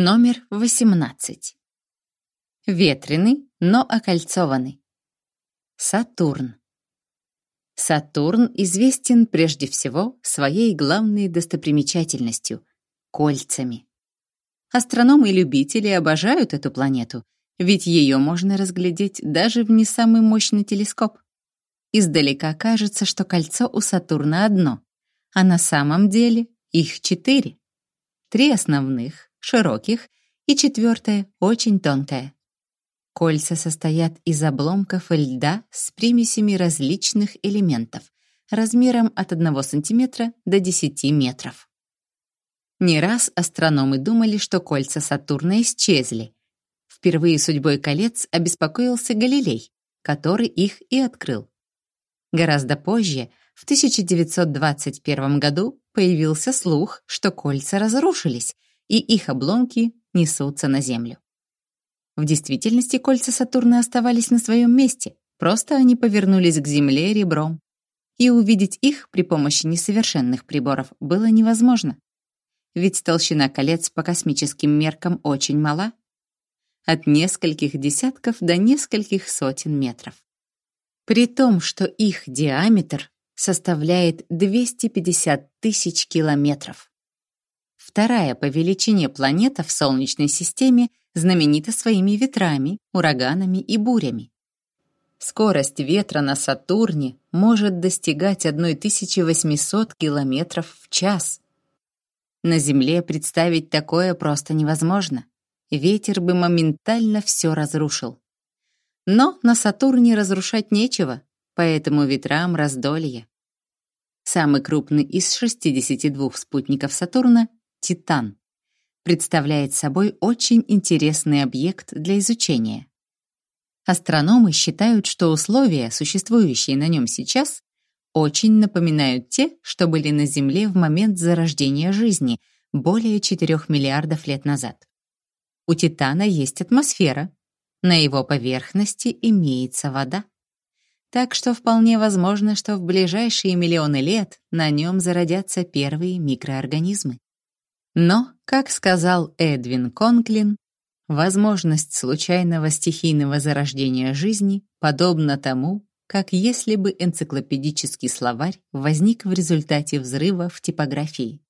Номер 18. Ветреный, но окольцованный. Сатурн. Сатурн известен прежде всего своей главной достопримечательностью — кольцами. Астрономы и любители обожают эту планету, ведь ее можно разглядеть даже в не самый мощный телескоп. Издалека кажется, что кольцо у Сатурна одно, а на самом деле их четыре. Три основных, широких, и четвертое очень тонкое. Кольца состоят из обломков льда с примесями различных элементов, размером от 1 см до 10 метров. Не раз астрономы думали, что кольца Сатурна исчезли. Впервые судьбой колец обеспокоился Галилей, который их и открыл. Гораздо позже, в 1921 году, появился слух, что кольца разрушились, и их обломки несутся на Землю. В действительности кольца Сатурна оставались на своем месте, просто они повернулись к Земле ребром. И увидеть их при помощи несовершенных приборов было невозможно. Ведь толщина колец по космическим меркам очень мала. От нескольких десятков до нескольких сотен метров. При том, что их диаметр составляет 250 тысяч километров. Вторая по величине планета в Солнечной системе знаменита своими ветрами, ураганами и бурями. Скорость ветра на Сатурне может достигать 1800 км в час. На Земле представить такое просто невозможно. Ветер бы моментально все разрушил. Но на Сатурне разрушать нечего, поэтому ветрам раздолье. Самый крупный из 62 спутников Сатурна Титан, представляет собой очень интересный объект для изучения. Астрономы считают, что условия, существующие на нем сейчас, очень напоминают те, что были на Земле в момент зарождения жизни более 4 миллиардов лет назад. У Титана есть атмосфера, на его поверхности имеется вода. Так что вполне возможно, что в ближайшие миллионы лет на нем зародятся первые микроорганизмы. Но, как сказал Эдвин Конклин, возможность случайного стихийного зарождения жизни подобна тому, как если бы энциклопедический словарь возник в результате взрыва в типографии.